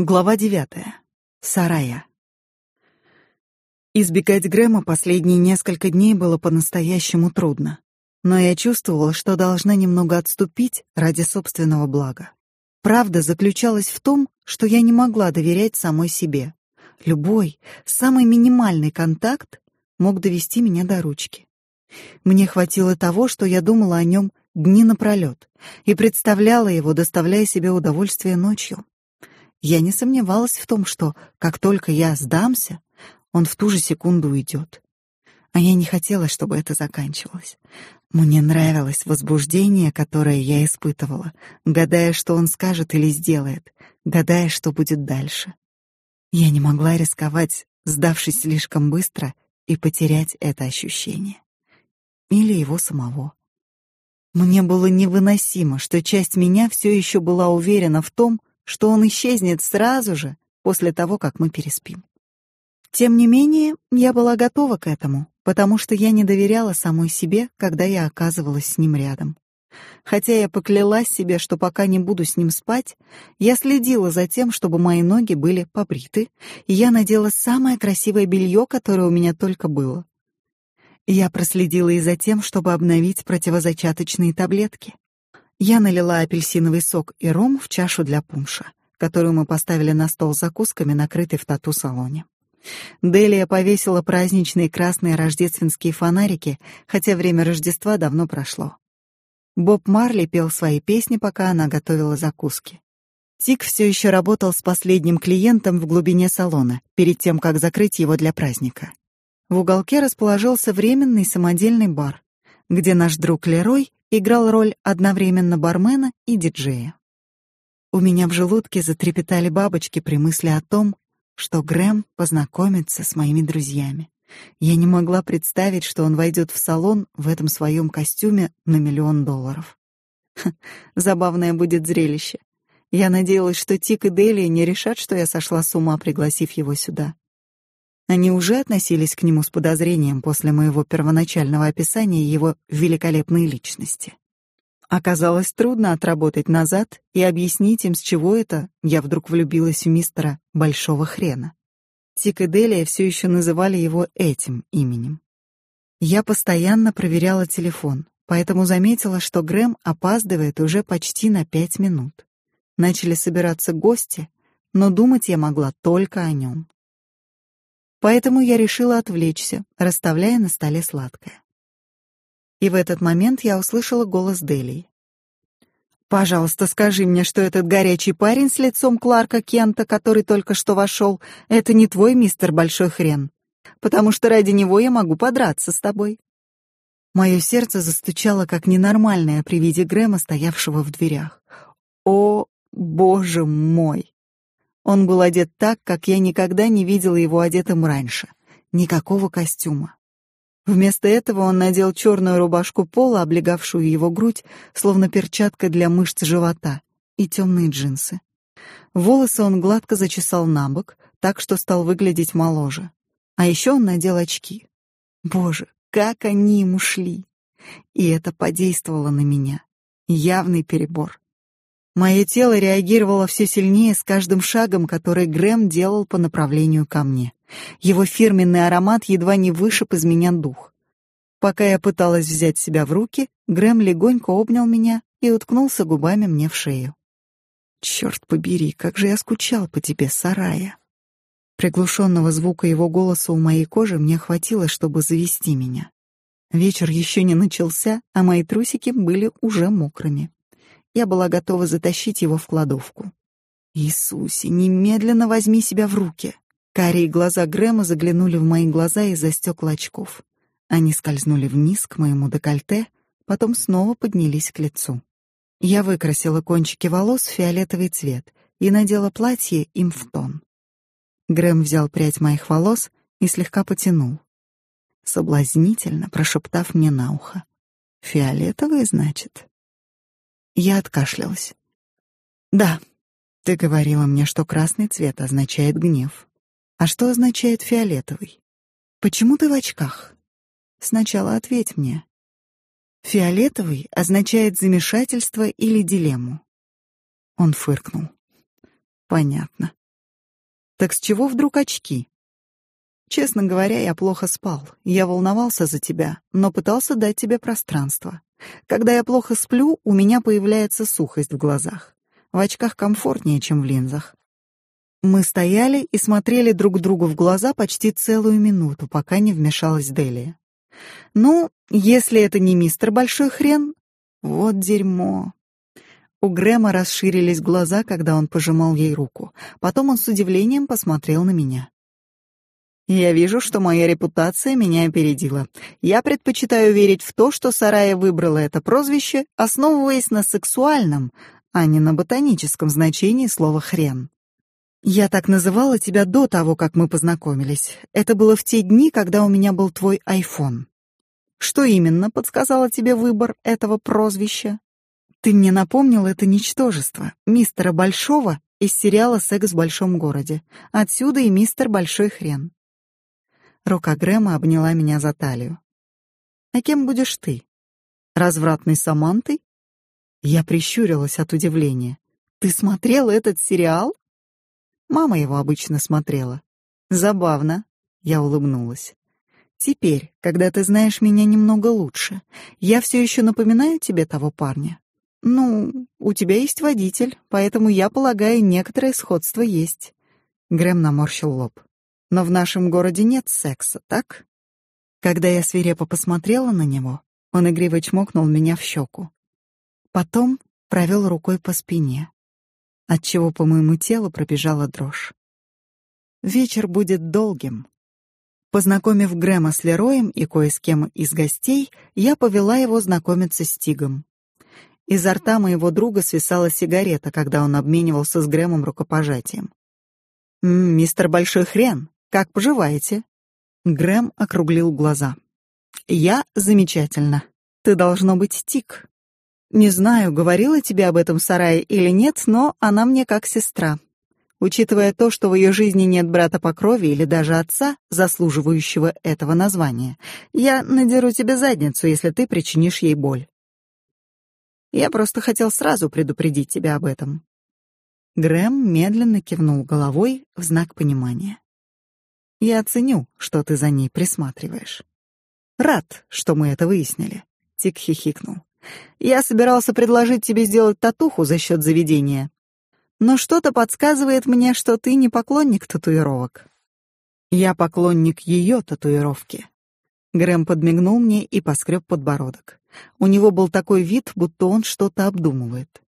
Глава девятая. Сарая. Избегать Грэма последние несколько дней было по-настоящему трудно, но я чувствовала, что должна немного отступить ради собственного блага. Правда заключалась в том, что я не могла доверять самой себе. Любой, самый минимальный контакт мог довести меня до ручки. Мне хватило того, что я думала о нем дни напролет и представляла его, доставляя себе удовольствие ночью. Я не сомневалась в том, что как только я сдамся, он в ту же секунду уйдет. А я не хотела, чтобы это заканчивалось. Мне нравилось возбуждение, которое я испытывала, гадая, что он скажет или сделает, гадая, что будет дальше. Я не могла рисковать, сдавшись слишком быстро, и потерять это ощущение. Или его самого. Мне было невыносимо, что часть меня все еще была уверена в том, что он исчезнет сразу же после того, как мы переспим. Тем не менее, я была готова к этому, потому что я не доверяла самой себе, когда я оказывалась с ним рядом. Хотя я поклялась себе, что пока не буду с ним спать, я следила за тем, чтобы мои ноги были побриты, и я надела самое красивое белье, которое у меня только было. Я проследила и за тем, чтобы обновить противозачаточные таблетки. Я налила апельсиновый сок и ром в чашу для пунша, которую мы поставили на стол с закусками, накрытый в тату-салоне. Делия повесила праздничные красные рождественские фонарики, хотя время Рождества давно прошло. Боб Марли пел свои песни, пока она готовила закуски. Тик все еще работал с последним клиентом в глубине салона, перед тем, как закрыть его для праздника. В уголке расположился временный самодельный бар, где наш друг Лерой играл роль одновременно бармена и диджея. У меня в желудке затрепетали бабочки при мысли о том, что Грэм познакомится с моими друзьями. Я не могла представить, что он войдет в салон в этом своем костюме на миллион долларов. Ха, забавное будет зрелище. Я надеялась, что Тик и Дели не решат, что я сошла с ума, пригласив его сюда. Они уже относились к нему с подозрением после моего первоначального описания его великолепной личности. Оказалось трудно отработать назад и объяснить им, с чего это я вдруг влюбилась в мистера Большого Хрена. Тик и Делия все еще называли его этим именем. Я постоянно проверяла телефон, поэтому заметила, что Грэм опаздывает уже почти на пять минут. Начали собираться гости, но думать я могла только о нем. Поэтому я решила отвлечься, расставляя на столе сладкое. И в этот момент я услышала голос Делии. «Пожалуйста, скажи мне, что этот горячий парень с лицом Кларка Кента, который только что вошел, это не твой мистер Большой Хрен, потому что ради него я могу подраться с тобой». Мое сердце застучало как ненормальное при виде Грэма, стоявшего в дверях. «О, боже мой!» Он был одет так, как я никогда не видела его одетым раньше. Никакого костюма. Вместо этого он надел черную рубашку пола, облегавшую его грудь, словно перчатка для мышц живота, и темные джинсы. Волосы он гладко зачесал на бок, так что стал выглядеть моложе. А еще он надел очки. Боже, как они ему шли! И это подействовало на меня. Явный перебор. Мое тело реагировало все сильнее с каждым шагом, который Грэм делал по направлению ко мне. Его фирменный аромат едва не вышиб из меня дух. Пока я пыталась взять себя в руки, Грэм легонько обнял меня и уткнулся губами мне в шею. Черт побери, как же я скучал по тебе, Сарая. Приглушенного звука его голоса у моей кожи мне хватило, чтобы завести меня. Вечер еще не начался, а мои трусики были уже мокрыми. Я была готова затащить его в кладовку. Иисусе, немедленно возьми себя в руки. Карие глаза Грэма заглянули в мои глаза из-за стекла очков. Они скользнули вниз к моему декольте, потом снова поднялись к лицу. Я выкрасила кончики волос в фиолетовый цвет и надела платье им в тон. Грэм взял прядь моих волос и слегка потянул, соблазнительно прошептав мне на ухо: "Фиолетовый, значит?" Я откашлялась. Да, ты говорила мне, что красный цвет означает гнев. А что означает фиолетовый? Почему ты в очках? Сначала ответь мне. Фиолетовый означает замешательство или дилемму. Он фыркнул. Понятно. Так с чего вдруг очки? Честно говоря, я плохо спал. Я волновался за тебя, но пытался дать тебе пространство. Когда я плохо сплю, у меня появляется сухость в глазах. В очках комфортнее, чем в линзах. Мы стояли и смотрели друг другу в глаза почти целую минуту, пока не вмешалась Делия. Ну, если это не мистер Большой Хрен, вот дерьмо. У Грэма расширились глаза, когда он пожимал ей руку. Потом он с удивлением посмотрел на меня. Я вижу, что моя репутация меня опередила. Я предпочитаю верить в то, что Сарая выбрала это прозвище, основываясь на сексуальном, а не на ботаническом значении слова «хрен». Я так называла тебя до того, как мы познакомились. Это было в те дни, когда у меня был твой iPhone. Что именно подсказало тебе выбор этого прозвища? Ты мне напомнил это ничтожество, мистера Большого из сериала «Секс в большом городе». Отсюда и мистер Большой Хрен. Рука Грэма обняла меня за талию. «А кем будешь ты? Развратной Самантой?» Я прищурилась от удивления. «Ты смотрел этот сериал?» Мама его обычно смотрела. «Забавно», — я улыбнулась. «Теперь, когда ты знаешь меня немного лучше, я все еще напоминаю тебе того парня?» «Ну, у тебя есть водитель, поэтому, я полагаю, некоторое сходство есть». Грэм наморщил лоб. «Но в нашем городе нет секса, так?» Когда я свирепо посмотрела на него, он игриво чмокнул меня в щеку. Потом провел рукой по спине, отчего по моему телу пробежала дрожь. Вечер будет долгим. Познакомив Грэма с Лероем и кое с кем из гостей, я повела его знакомиться с Тигом. Изо рта моего друга свисала сигарета, когда он обменивался с Грэмом рукопожатием. «Мистер Большой Хрен, как поживаете?» Грэм округлил глаза. «Я замечательно. Ты должно быть Тик. Не знаю, говорила тебе об этом Сарае или нет, но она мне как сестра. Учитывая то, что в ее жизни нет брата по крови или даже отца, заслуживающего этого названия, я надеру тебе задницу, если ты причинишь ей боль. Я просто хотел сразу предупредить тебя об этом. Грэм медленно кивнул головой в знак понимания. Я оценю, что ты за ней присматриваешь. Рад, что мы это выяснили. Тик хихикнул. Я собирался предложить тебе сделать татуху за счет заведения, но что-то подсказывает мне, что ты не поклонник татуировок. Я поклонник ее татуировки. Грэм подмигнул мне и поскреб подбородок. У него был такой вид, будто он что-то обдумывает.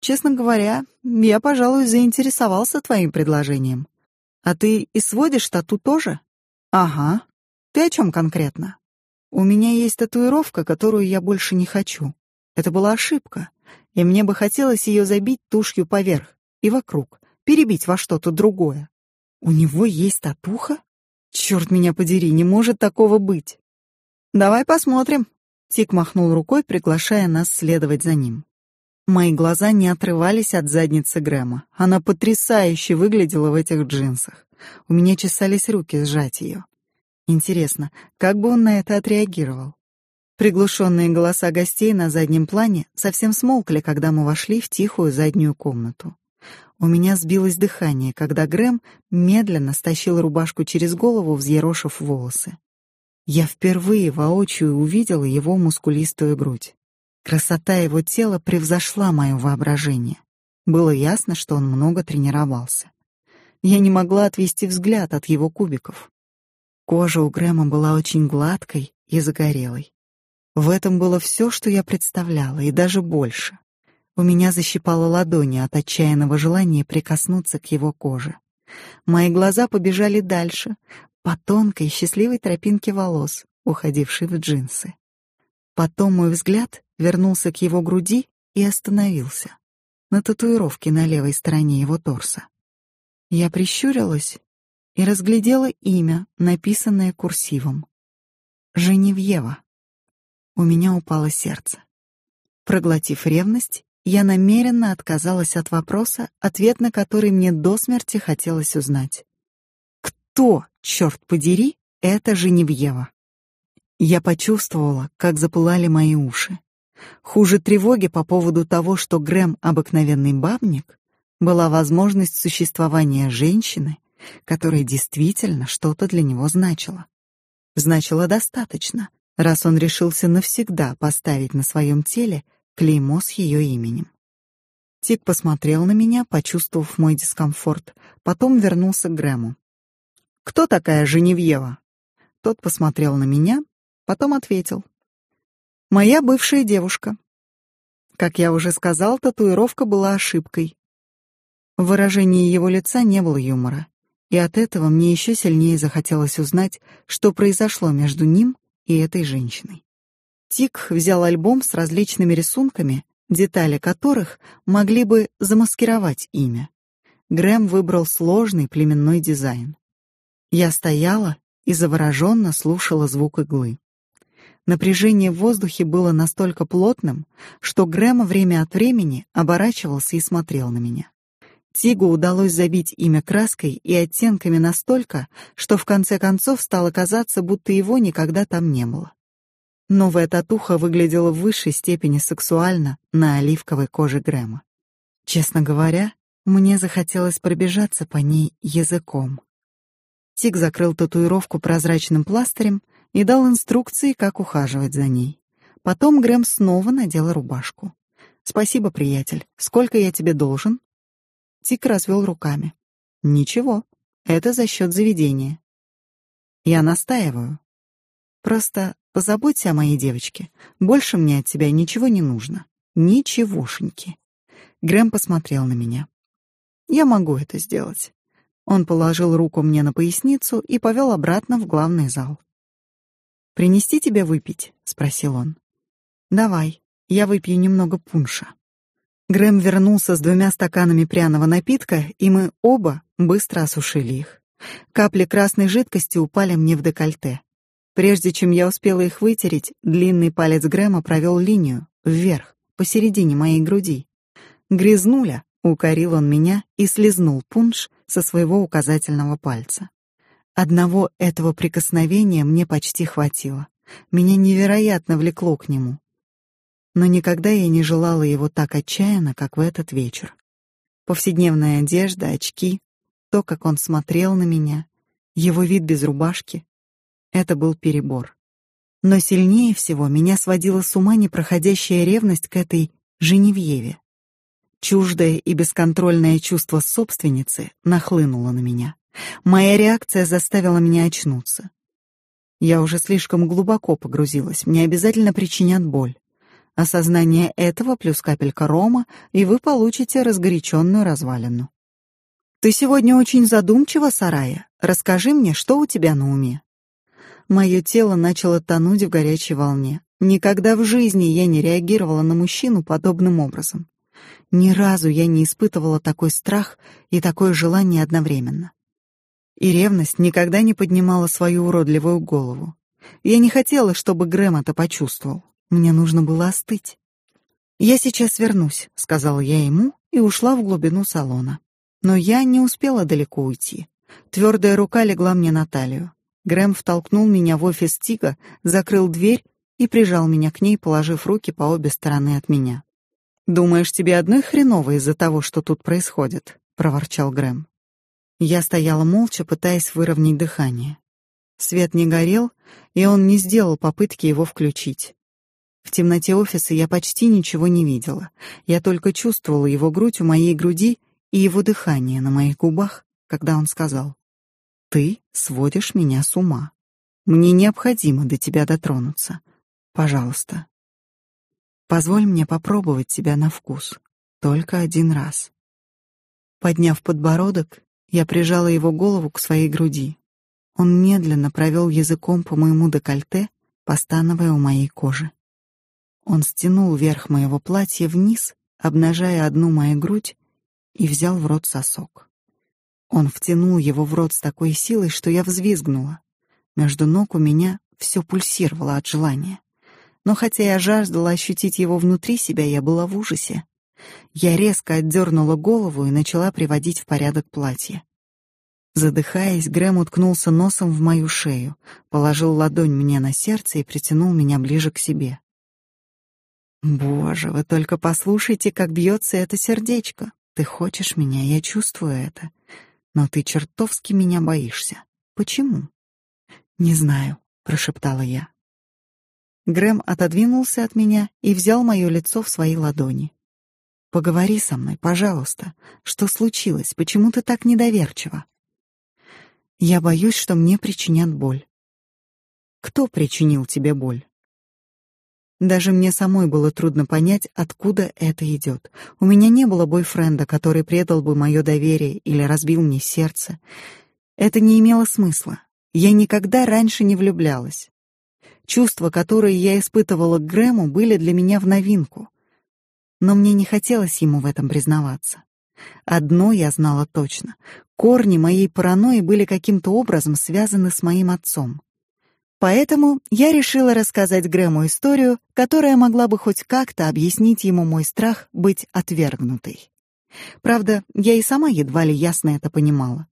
Честно говоря, я, пожалуй, заинтересовался твоим предложением. А ты и сводишь тату тоже? Ага. Ты о чем конкретно? У меня есть татуировка, которую я больше не хочу. Это была ошибка, и мне бы хотелось ее забить тушью поверх и вокруг, перебить во что-то другое. У него есть татуха? Черт меня подери, не может такого быть. Давай посмотрим. Тик махнул рукой, приглашая нас следовать за ним. Мои глаза не отрывались от задницы Грэма. Она потрясающе выглядела в этих джинсах. У меня чесались руки сжать ее. Интересно, как бы он на это отреагировал? Приглушенные голоса гостей на заднем плане совсем смолкли, когда мы вошли в тихую заднюю комнату. У меня сбилось дыхание, когда Грэм медленно стащил рубашку через голову, взъерошив волосы. Я впервые воочию увидела его мускулистую грудь. Красота его тела превзошла мое воображение. Было ясно, что он много тренировался. Я не могла отвести взгляд от его кубиков. Кожа у Грэма была очень гладкой и загорелой. В этом было все, что я представляла, и даже больше. У меня защипало ладони от отчаянного желания прикоснуться к его коже. Мои глаза побежали дальше, по тонкой счастливой тропинке волос, уходившей в джинсы. Потом мой взгляд вернулся к его груди и остановился на татуировке на левой стороне его торса. Я прищурилась и разглядела имя, написанное курсивом. Женевьева. У меня упало сердце. Проглотив ревность, я намеренно отказалась от вопроса, ответ на который мне до смерти хотелось узнать. Кто, черт подери, это Женевьева? Я почувствовала, как запылали мои уши. Хуже тревоги по поводу того, что Грэм обыкновенный бабник, была возможность существования женщины, которое действительно что-то для него значило. Значило достаточно, раз он решился навсегда поставить на своем теле клеймо с ее именем. Тик посмотрел на меня, почувствовав мой дискомфорт, потом вернулся к Грэму. «Кто такая Женевьева?» Тот посмотрел на меня, потом ответил. «Моя бывшая девушка». Как я уже сказал, татуировка была ошибкой. В выражении его лица не было юмора, и от этого мне еще сильнее захотелось узнать, что произошло между ним и этой женщиной. Тик взял альбом с различными рисунками, детали которых могли бы замаскировать имя. Грэм выбрал сложный племенной дизайн. Я стояла и завороженно слушала звук иглы. Напряжение в воздухе было настолько плотным, что Грэм время от времени оборачивался и смотрел на меня. Тигу удалось забить имя краской и оттенками настолько, что в конце концов стало казаться, будто его никогда там не было. Новая татуха выглядела в высшей степени сексуально на оливковой коже Грэма. Честно говоря, мне захотелось пробежаться по ней языком. Тиг закрыл татуировку прозрачным пластырем и дал инструкции, как ухаживать за ней. Потом Грэм снова надел рубашку. «Спасибо, приятель. Сколько я тебе должен?» Тик развел руками. «Ничего, это за счет заведения». «Я настаиваю. Просто позаботься о моей девочке. Больше мне от тебя ничего не нужно. Ничегошеньки». Грэм посмотрел на меня. «Я могу это сделать». Он положил руку мне на поясницу и повел обратно в главный зал. «Принести тебе выпить?» — спросил он. «Давай, я выпью немного пунша». Грэм вернулся с двумя стаканами пряного напитка, и мы оба быстро осушили их. Капли красной жидкости упали мне в декольте. Прежде чем я успела их вытереть, длинный палец Грэма провел линию вверх, посередине моей груди. «Грязнуля!» — укорил он меня и слезнул пунш со своего указательного пальца. Одного этого прикосновения мне почти хватило. Меня невероятно влекло к нему но никогда я не желала его так отчаянно, как в этот вечер. Повседневная одежда, очки, то, как он смотрел на меня, его вид без рубашки — это был перебор. Но сильнее всего меня сводила с ума непроходящая ревность к этой Женевьеве. Чуждое и бесконтрольное чувство собственницы нахлынуло на меня. Моя реакция заставила меня очнуться. Я уже слишком глубоко погрузилась, мне обязательно причинят боль. Осознание этого плюс капелька рома, и вы получите разгоряченную развалину. Ты сегодня очень задумчива, Сарая. Расскажи мне, что у тебя на уме. Мое тело начало тонуть в горячей волне. Никогда в жизни я не реагировала на мужчину подобным образом. Ни разу я не испытывала такой страх и такое желание одновременно. И ревность никогда не поднимала свою уродливую голову. Я не хотела, чтобы Грэм это почувствовал. Мне нужно было остыть. «Я сейчас вернусь», — сказала я ему и ушла в глубину салона. Но я не успела далеко уйти. Твердая рука легла мне на талию. Грэм втолкнул меня в офис Тига, закрыл дверь и прижал меня к ней, положив руки по обе стороны от меня. «Думаешь, тебе одной хреново из-за того, что тут происходит?» — проворчал Грэм. Я стояла молча, пытаясь выровнять дыхание. Свет не горел, и он не сделал попытки его включить. В темноте офиса я почти ничего не видела. Я только чувствовала его грудь у моей груди и его дыхание на моих губах, когда он сказал: "Ты сводишь меня с ума. Мне необходимо до тебя дотронуться. Пожалуйста. Позволь мне попробовать тебя на вкус, только один раз". Подняв подбородок, я прижала его голову к своей груди. Он медленно провел языком по моему декольте, постановая у моей кожи. Он стянул верх моего платья вниз, обнажая одну мою грудь, и взял в рот сосок. Он втянул его в рот с такой силой, что я взвизгнула. Между ног у меня все пульсировало от желания. Но хотя я жаждала ощутить его внутри себя, я была в ужасе. Я резко отдернула голову и начала приводить в порядок платье. Задыхаясь, Грэм уткнулся носом в мою шею, положил ладонь мне на сердце и притянул меня ближе к себе. Боже, вы только послушайте, как бьется это сердечко. Ты хочешь меня, я чувствую это. Но ты чертовски меня боишься. Почему? Не знаю, прошептала я. Грэм отодвинулся от меня и взял мое лицо в свои ладони. Поговори со мной, пожалуйста. Что случилось? Почему ты так недоверчива? Я боюсь, что мне причинят боль. Кто причинил тебе боль? Даже мне самой было трудно понять, откуда это идет. У меня не было бойфренда, который предал бы мое доверие или разбил мне сердце. Это не имело смысла. Я никогда раньше не влюблялась. Чувства, которые я испытывала к Грэму, были для меня в новинку. Но мне не хотелось ему в этом признаваться. Одно я знала точно. Корни моей паранойи были каким-то образом связаны с моим отцом. Поэтому я решила рассказать Грэму историю, которая могла бы хоть как-то объяснить ему мой страх быть отвергнутой. Правда, я и сама едва ли ясно это понимала.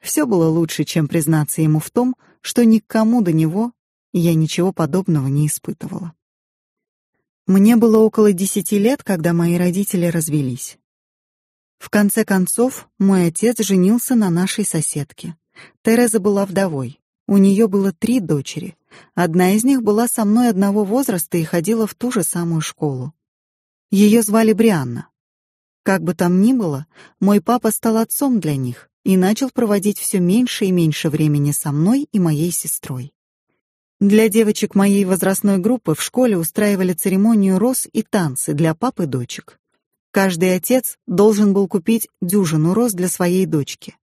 Все было лучше, чем признаться ему в том, что никому до него я ничего подобного не испытывала. Мне было около десяти лет, когда мои родители развелись. В конце концов, мой отец женился на нашей соседке. Тереза была вдовой. У нее было три дочери. Одна из них была со мной одного возраста и ходила в ту же самую школу. Ее звали Брианна. Как бы там ни было, мой папа стал отцом для них и начал проводить все меньше и меньше времени со мной и моей сестрой. Для девочек моей возрастной группы в школе устраивали церемонию роз и танцы для пап и дочек. Каждый отец должен был купить дюжину роз для своей дочки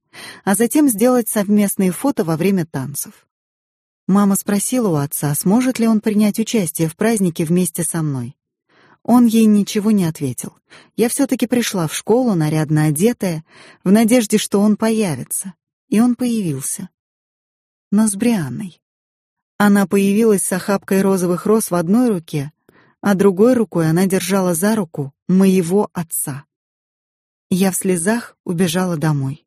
а затем сделать совместные фото во время танцев. Мама спросила у отца, сможет ли он принять участие в празднике вместе со мной. Он ей ничего не ответил. Я все-таки пришла в школу, нарядно одетая, в надежде, что он появится. И он появился. Но с Брианной. Она появилась с охапкой розовых роз в одной руке, а другой рукой она держала за руку моего отца. Я в слезах убежала домой.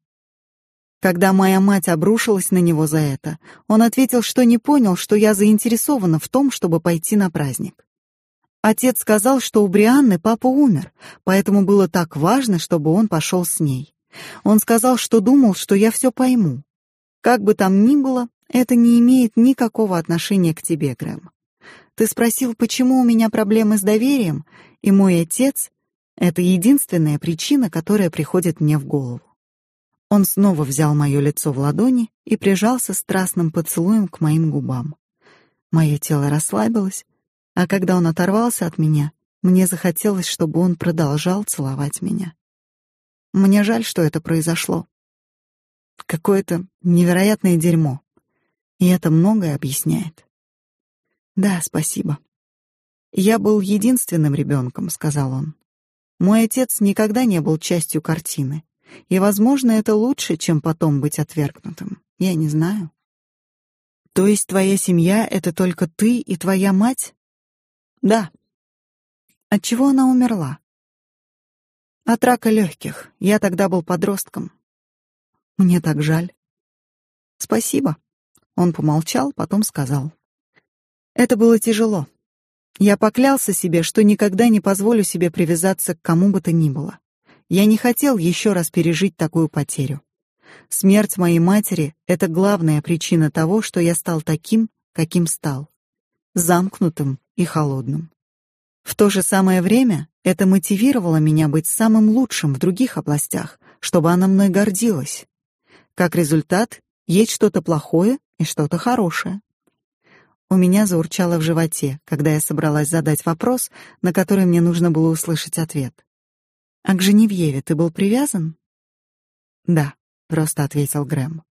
Когда моя мать обрушилась на него за это, он ответил, что не понял, что я заинтересована в том, чтобы пойти на праздник. Отец сказал, что у Брианны папа умер, поэтому было так важно, чтобы он пошел с ней. Он сказал, что думал, что я все пойму. Как бы там ни было, это не имеет никакого отношения к тебе, Грэм. Ты спросил, почему у меня проблемы с доверием, и мой отец — это единственная причина, которая приходит мне в голову. Он снова взял мое лицо в ладони и прижался страстным поцелуем к моим губам. Мое тело расслабилось, а когда он оторвался от меня, мне захотелось, чтобы он продолжал целовать меня. Мне жаль, что это произошло. Какое-то невероятное дерьмо. И это многое объясняет. Да, спасибо. Я был единственным ребенком, сказал он. Мой отец никогда не был частью картины. И, возможно, это лучше, чем потом быть отвергнутым. Я не знаю. То есть твоя семья — это только ты и твоя мать? Да. От чего она умерла? От рака легких. Я тогда был подростком. Мне так жаль. Спасибо. Он помолчал, потом сказал. Это было тяжело. Я поклялся себе, что никогда не позволю себе привязаться к кому бы то ни было. Я не хотел еще раз пережить такую потерю. Смерть моей матери — это главная причина того, что я стал таким, каким стал. Замкнутым и холодным. В то же самое время это мотивировало меня быть самым лучшим в других областях, чтобы она мной гордилась. Как результат, есть что-то плохое и что-то хорошее. У меня заурчало в животе, когда я собралась задать вопрос, на который мне нужно было услышать ответ. А к Женевьеве ты был привязан? Да, просто ответил Грэм.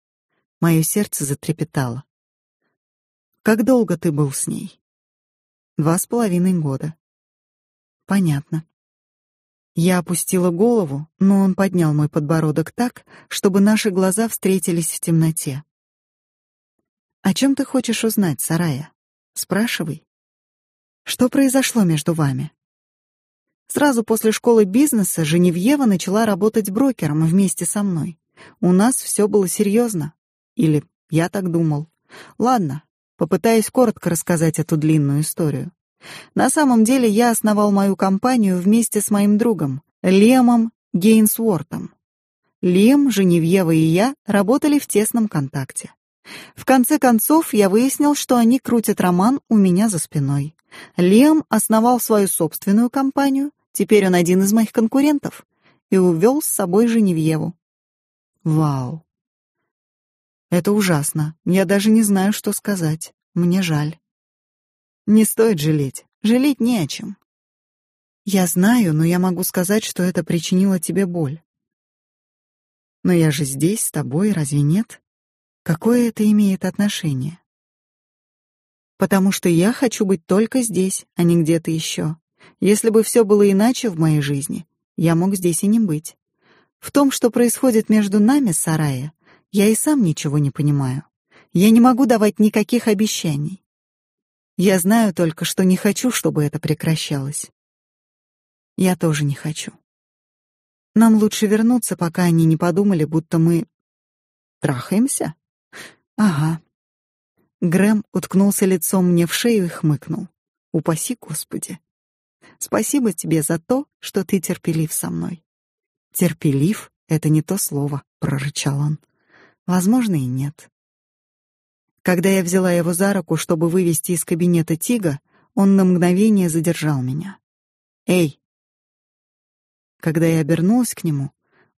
Мое сердце затрепетало. Как долго ты был с ней? Два с половиной года. Понятно. Я опустила голову, но он поднял мой подбородок так, чтобы наши глаза встретились в темноте. О чем ты хочешь узнать, Сарая? Спрашивай. Что произошло между вами? Сразу после школы бизнеса Женевьева начала работать брокером вместе со мной. У нас все было серьезно. Или я так думал. Ладно, попытаюсь коротко рассказать эту длинную историю. На самом деле я основал мою компанию вместе с моим другом, Лемом Гейнсвортом. Лем, Женевьева и я работали в тесном контакте. В конце концов, я выяснил, что они крутят роман у меня за спиной. Лем основал свою собственную компанию, теперь он один из моих конкурентов, и увел с собой Женевьеву. Вау. Это ужасно. Я даже не знаю, что сказать. Мне жаль. Не стоит жалеть. Жалеть не о чем. Я знаю, но я могу сказать, что это причинило тебе боль. Но я же здесь с тобой, разве нет? Какое это имеет отношение? Потому что я хочу быть только здесь, а не где-то еще. Если бы все было иначе в моей жизни, я мог здесь и не быть. В том, что происходит между нами, Сарая, я и сам ничего не понимаю. Я не могу давать никаких обещаний. Я знаю только, что не хочу, чтобы это прекращалось. Я тоже не хочу. Нам лучше вернуться, пока они не подумали, будто мы трахаемся. Ага. Грэм уткнулся лицом мне в шею и хмыкнул. Упаси, Господи. Спасибо тебе за то, что ты терпелив со мной. Терпелив это не то слово, прорычал он. Возможно, и нет. Когда я взяла его за руку, чтобы вывести из кабинета Тига, он на мгновение задержал меня. «Эй!» Когда я обернулась к нему,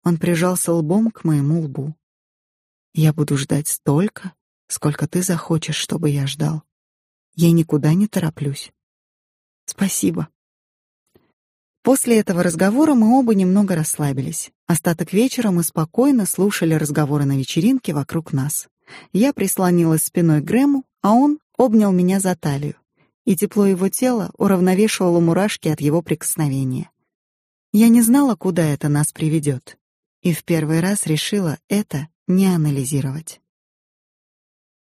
он прижался лбом к моему лбу. «Я буду ждать столько, сколько ты захочешь, чтобы я ждал. Я никуда не тороплюсь. Спасибо». После этого разговора мы оба немного расслабились. Остаток вечера мы спокойно слушали разговоры на вечеринке вокруг нас. Я прислонилась спиной к Грэму, а он обнял меня за талию, и тепло его тела уравновешивало мурашки от его прикосновения. Я не знала, куда это нас приведет, и в первый раз решила это не анализировать.